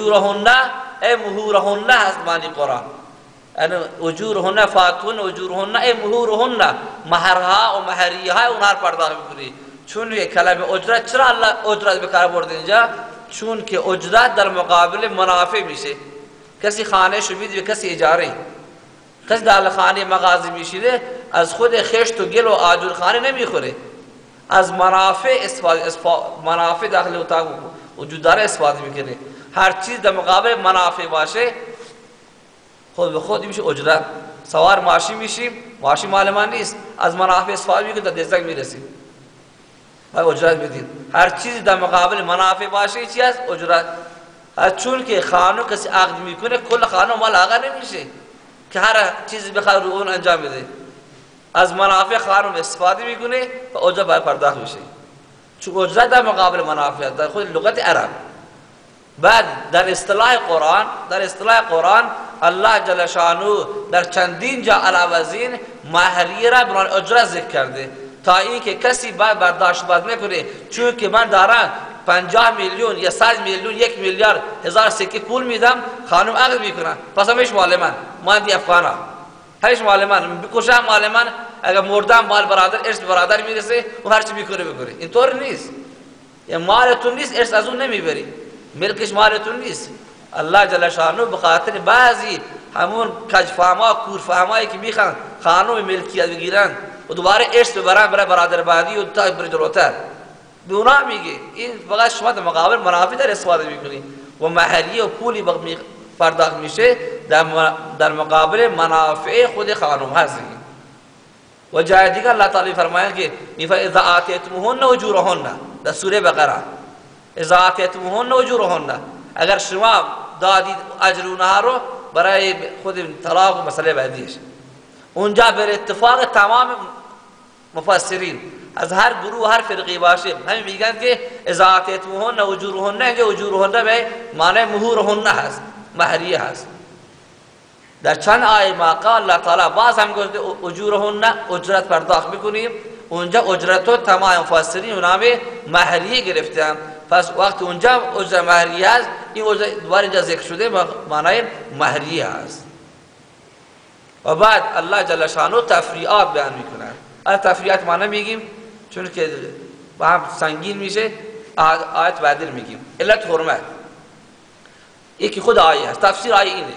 اجورهن ای مهورهن هست معنی قرآن. یعنی اجورهن فاتون اجورهن ای مهورهن، مهرها و مهریها اونها رو پرداخت میکنی. چون یک کلمه اجرت، چرا الله اجرت بکار برده اینجا؟ چون که اجرت در مقابل منافع میشه. کسی خانه شمید و کسی اجاره. کسی در خانه مغازی میشیده از خود خشت و گل و آجور خانه نمیخوره. از منافع استفاده منافع داخل اتاق وجود داره استفاده میکنه. هر چیز در مقابل منافع باشه خود به خود میشه اجرت. سوار ماشین میشیم ماشین مال من نیست. از منافع استفاده می‌کنه تا دزدک می‌رسیم. باید اجرت بدید هر چیزی در مقابل منافع باشه چی هست؟ اجرت. چون که خانو کسی عقد می‌کنه کل خانو مال آقا نمیشه. که هر چیزی بخواد رو اون انجام بده. از منافع خانم استفاده می‌کنه و اجرت باید پرداخت میشه. چون اجرت در مقابل منافع در خود لغت عرب. بعد در اصطلاح قرآن در اصطلاح قرآن الله جل شانو در چندین جا علاوه از مهریه را برای اجرت ذکر کرده. تا اینکه کسی بعد برداشت باید نکنه چون که من دارم 50 میلیون یا 100 میلیون یک میلیارد هزار سکه پول میدم خانم عقد می‌کنه. پس همش مال من. من دی افغانا هرش مال من. بکشم مال من؟ اگر مردم مال برادر ارث برادر می‌رسه و هر چی می‌کنه بکنه. اینطور نیست. یا مالتون نیست ارث از اون نمی‌بری. ملکش مالتون نیست. الله جل شانو بخاطر بعضی همون کجفاما کورفامایی که می‌خوان خانم ملکیت بگیرن و دوباره ارث ببرن برای برادر بعدی و تا بر جلوتر. به اونا میگه. این فقط شما در مقابل منافع در استفاده می‌کنی. و مهریه و پولی پرداخت میشه در مقابل منافع خود خانم هست. و جای دیگر الله تعالی فرماید که اذا آتیتموهن اجورهن در سوره بقره. اذا آتیتموهن اجورهن. اگر شما دادید اجر اونها رو برای خود طلاق و مسئله بعدیش. اونجا بر اتفاق تمام مفسرین. از هر گروه هر فرقی باشه همین میگن که اذا آتیتموهن اجورهن اینجا اجورهن به معنی مهورهن هست مهریه هست. در چند آیه ما قال الله تعالی باز هم گفته اجورهن اجرت پرداخت می‌کنیم. اونجا اجرت و تمام مفسرین نام مهریه گرفتن. پس وقت اونجا اجرت مهریه هست این اجرت دوباره اینجا ذکر شده معنی مهریه هست. و بعد الله جل شانو تفریعات بیان می‌کنه. از تفریعات معنی میگیم چون که با هم سنگین میشه آیت بعدی میگیم. علت حرمت. یکی خود آیه هست. تفسیر آیه اینه.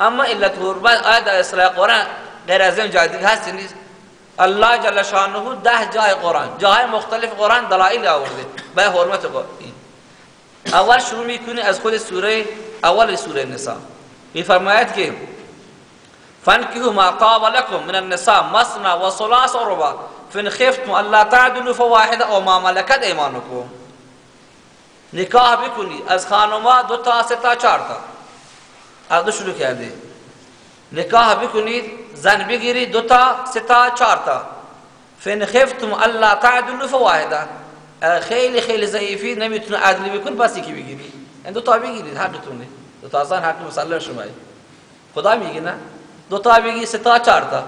اما علت حرمت آیه در اصلاح قرآن غیر از این جای هست نیست الله جل شانه ده جای قرآن. جای مختلف قرآن دلائل آورده. به حرمت قرآن اول شروع میکنه از خود سوره اول سوره نساء میفرماید که فانكحوا ما طاب لكم من النساء مثنى وثلاث ورباع فان خفتم الا تعدلوا فواحده أو ما ملكت ايمانكم نکاح بکنی از خانما دو تا سه تا چهار تا. عقد شروع کرده. نکاح بکنید زن بگیرید دو تا سه تا چهار تا. فان خفتم الا تعدلوا فواحده خیلی خیلی ضعیفی نمی‌تونه عدل بکن پس یکی بگیری. این دو تا بگیرید حقتونه دو تا زن حق مسلم شما. خدا میگه نه؟ دو تا بگی سه تا چهار تا.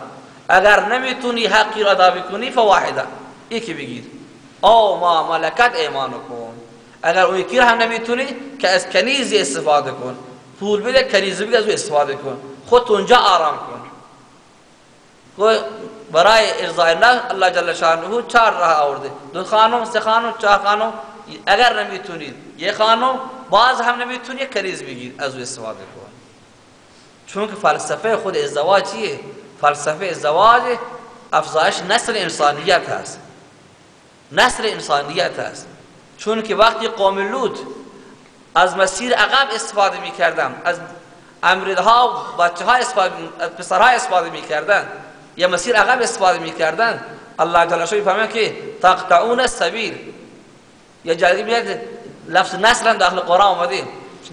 اگر نمی‌تونی حقی را ادا بکنی فواحده یکی بگیر. او ما ملکت ایمانکم اگر اون یکی هم نمی‌تونی که از کنیزی استفاده کن. پول بده کنیزی بگی از استفاده کن. خود اونجا آرام کن. برای ارضای نه الله جل شانه چهار راه آورده دو خانم سه خانم چهار خانم اگر نمی‌تونید یه خانم باز هم نمی‌تونی کنیز بگیر از او استفاده کن چون که خود ازدواج چیه فلسفه ازدواج افزایش نسل انسانیت هست نسل انسانیت هست چون که وقتی قوم لوط از مسیر عقب استفاده می‌کردن از امردها و بچه ها استفاده پسرها استفاده می‌کردن یا مسیر عقب استفاده می‌کردن الله جل شانه فرمود که تقطعون السبیل. یا جالب میاد لفظ نسل داخل قرآن اومده.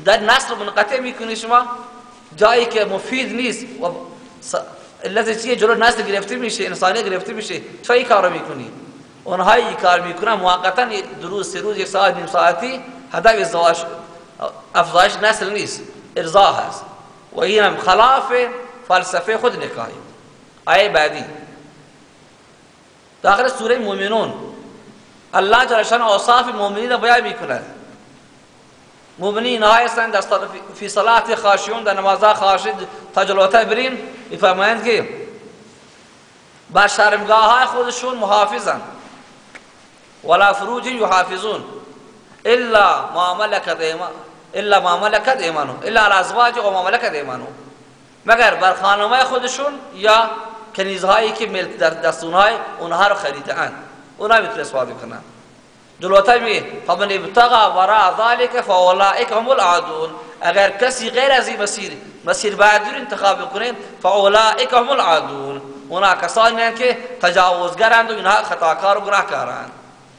در نسل منقطع می‌کنی شما جایی که مفید نیست و علت چیه؟ جلو نسل گرفته میشه انسانی گرفته میشه. چه این کارو می‌کنی؟ اونها این کار می‌کنن موقتا دروس روز یک ساعت نیم ساعتی هدف ازدواج افزایش نسل نیست ارضا هست. و این هم خلاف فلسفه خود نکاهی آیه بعدی. داخل سوره مومنون. الله جل شان اوصاف مومنین بیان می‌کند مؤمنین های هستند در فی صلات خاشعون در نمازها خاشع تا جلوتر بریم میفرمایند که بر شرمگاه های خودشون محافظن. ولا فروج یحافظون. الا ما ملکت ایمان الا ما ملکت ایمانو الا على ازواج و ما ملکت ایمانو مگر بر خانمای خودشون یا کنیزهایی که ملک در دستونهای اونها رو خریدن اونها می‌تونه استفاده کنن جلوتر می فمن ابتغى وراء ذلك فاولئك هم العادون. اگر کسی غیر از این مسیر مسیر بعدی انتخاب کنه فاولئك هم العادون. اونا کسانی که تجاوزگرند و اینها خطاکار و گناهکارند.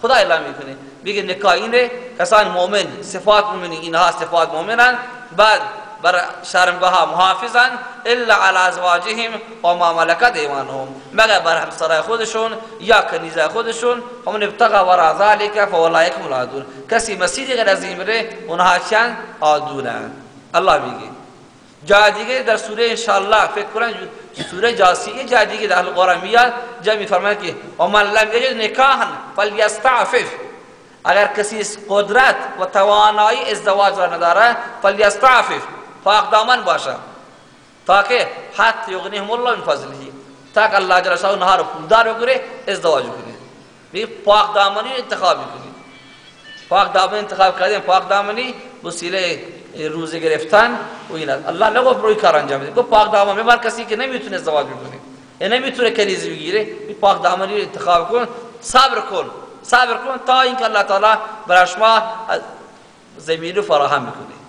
خدا اعلام می‌کنه. میگه نکاح اینه کسان مؤمن صفات مؤمنی اینها صفات مؤمنان بعد بر شرمگاه محافظن الا على ازواجهم و ما ملکت ایمانهم. مگر بر همسرای خودشون یا کنیزای خودشون. همون ابتغى وراء ذلك فاولئک هم العادون. کسی مسیری غیر از این اونها چند؟ عادونن الله میگه. جای دیگه در سوره انشاءالله فکر کنن سوره جاسیه جای دیگه در قرآن میاد جای میفرماید که و من لم یجد نکاحا فلیستعفف. اگر کسی قدرت و توانایی ازدواج را نداره فلیستعفف. پاک دامن باشه تاکه حتی یغنیهم الله من فضله تاک الله جل شانه اونها رو پولدار بکنه ازدواج کنه می پاک دامنی انتخاب کنید پاک دامنی انتخاب کردن پاک دامنی وسیله روزه گرفتن و اینا الله نگفت روی کار انجام بده پاک دامن میبر کسی که نمی‌تونه ازدواج بکنه یا نمی‌تونه کنیزی بگیره پاک دامنی انتخاب کن صبر کن صبر کن تا اینکه الله تعالی برای شما زمین رو فراهم می‌کنه